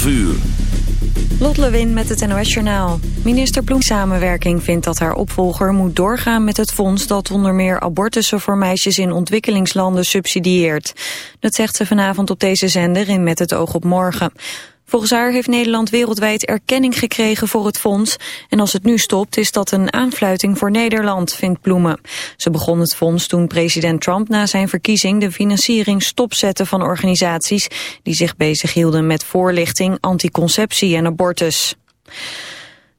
12 uur. Lot Lewin met het NOS Journaal. Minister Ploem Samenwerking vindt dat haar opvolger moet doorgaan met het fonds dat onder meer abortussen voor meisjes in ontwikkelingslanden subsidieert. Dat zegt ze vanavond op deze zender in Met het oog op morgen. Volgens haar heeft Nederland wereldwijd erkenning gekregen voor het fonds. En als het nu stopt is dat een aanfluiting voor Nederland, vindt Bloemen. Ze begon het fonds toen president Trump na zijn verkiezing de financiering stopzette van organisaties die zich bezighielden met voorlichting, anticonceptie en abortus.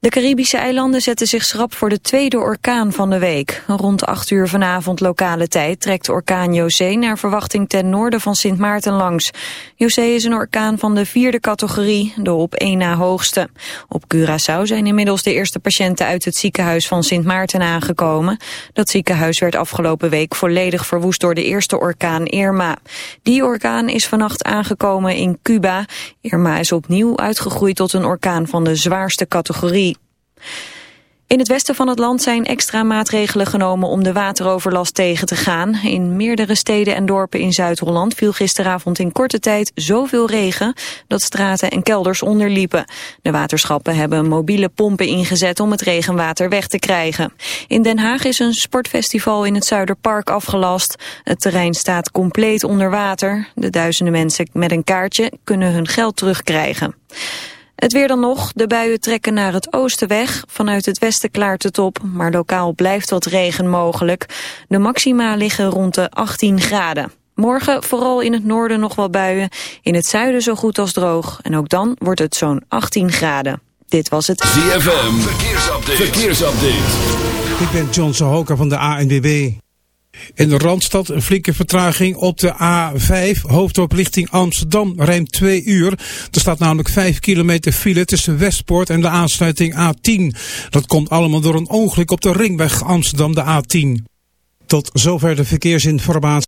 De Caribische eilanden zetten zich schrap voor de tweede orkaan van de week. Rond 8 uur vanavond lokale tijd trekt orkaan José naar verwachting ten noorden van Sint Maarten langs. José is een orkaan van de vierde categorie, de op één na hoogste. Op Curaçao zijn inmiddels de eerste patiënten uit het ziekenhuis van Sint Maarten aangekomen. Dat ziekenhuis werd afgelopen week volledig verwoest door de eerste orkaan Irma. Die orkaan is vannacht aangekomen in Cuba. Irma is opnieuw uitgegroeid tot een orkaan van de zwaarste categorie. In het westen van het land zijn extra maatregelen genomen om de wateroverlast tegen te gaan. In meerdere steden en dorpen in Zuid-Holland viel gisteravond in korte tijd zoveel regen dat straten en kelders onderliepen. De waterschappen hebben mobiele pompen ingezet om het regenwater weg te krijgen. In Den Haag is een sportfestival in het Zuiderpark afgelast. Het terrein staat compleet onder water. De duizenden mensen met een kaartje kunnen hun geld terugkrijgen. Het weer dan nog. De buien trekken naar het oosten weg. Vanuit het westen klaart het op, maar lokaal blijft wat regen mogelijk. De maxima liggen rond de 18 graden. Morgen vooral in het noorden nog wel buien. In het zuiden zo goed als droog. En ook dan wordt het zo'n 18 graden. Dit was het ZFM. Verkeersupdate. Verkeersupdate. Ik ben John Sahoka van de ANWB. In de Randstad een flinke vertraging op de A5, hoofddorp richting Amsterdam, ruim 2 uur. Er staat namelijk 5 kilometer file tussen Westpoort en de aansluiting A10. Dat komt allemaal door een ongeluk op de ringweg Amsterdam, de A10. Tot zover de verkeersinformatie.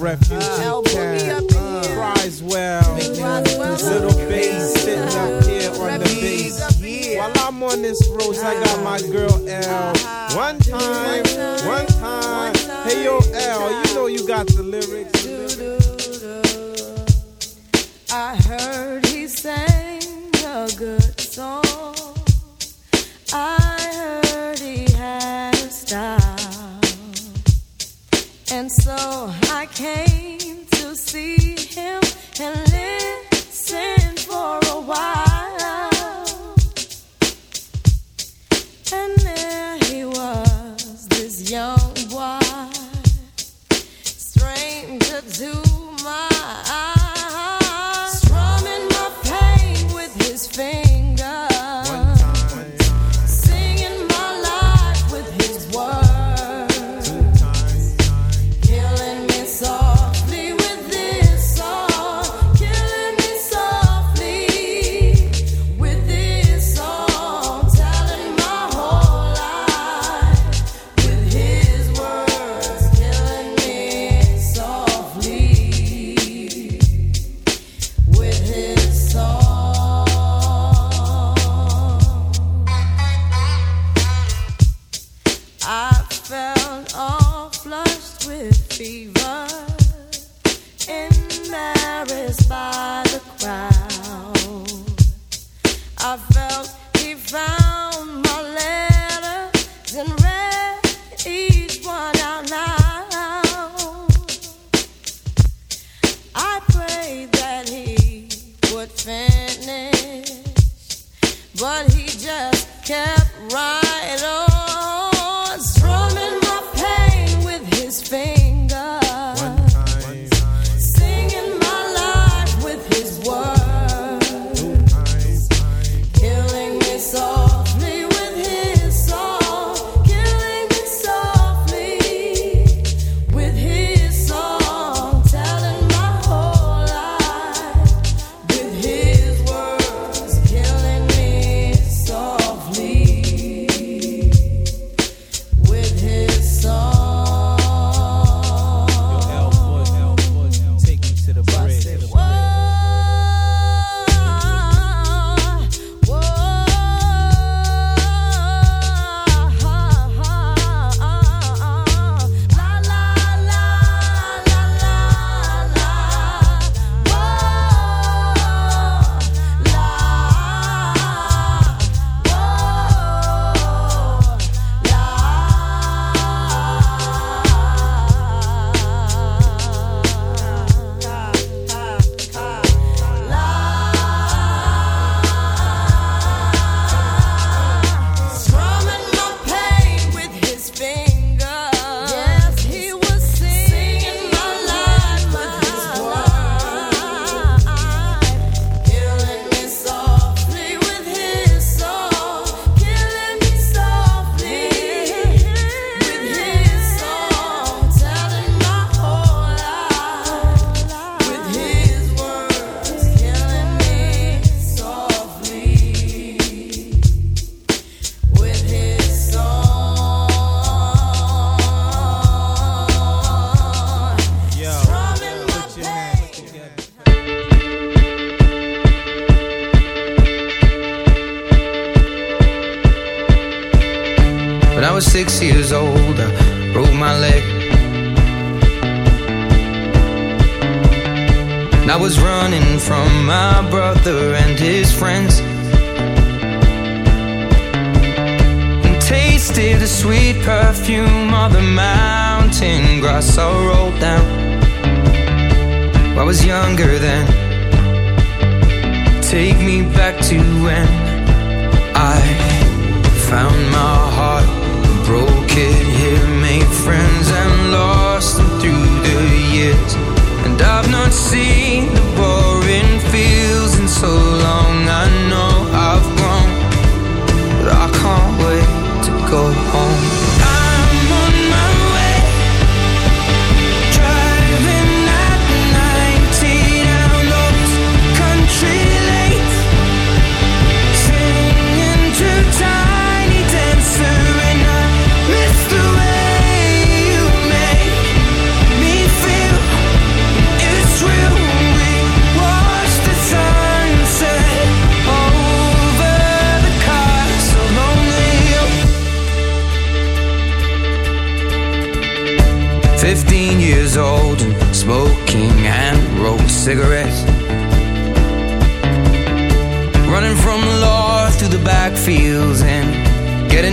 refuge uh, camp. Uh, Criswell, little bass sitting up here on the bass. While I'm on this road, I got my girl L. One time, one time, hey yo L,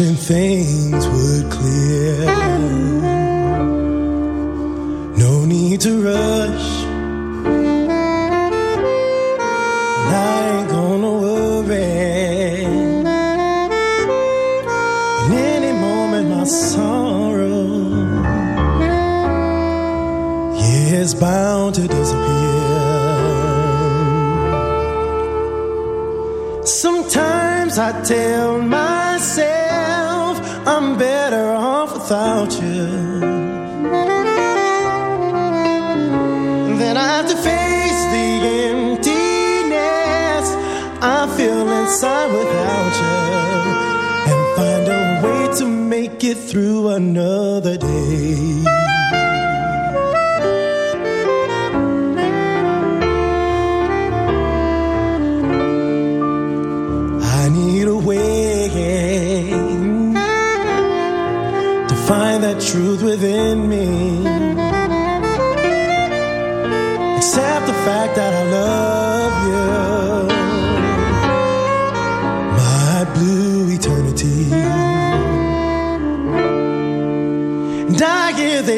wishing things would I feel inside without you and find a way to make it through another day. I need a way to find that truth within me. Accept the fact that I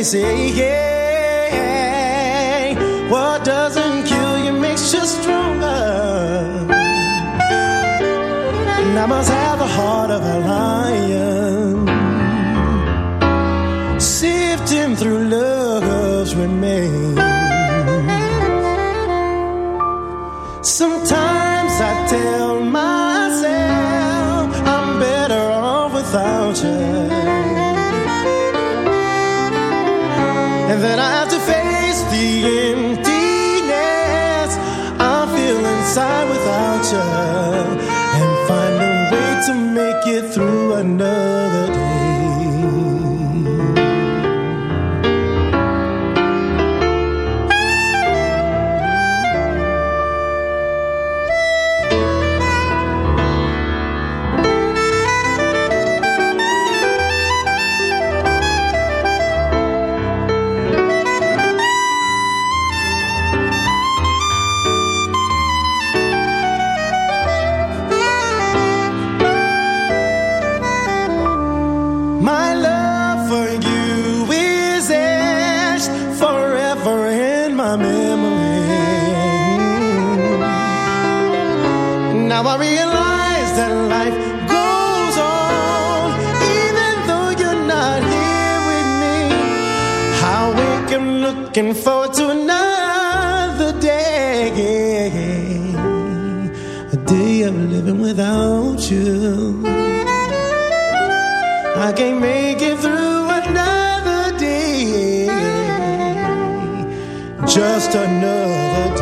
say, what doesn't kill you makes you stronger. And I must have the heart of a lion, sifting through love. Now I realize that life goes on, even though you're not here with me. I wake up looking forward to another day, a day of living without you. I can't make it through another day, just another day.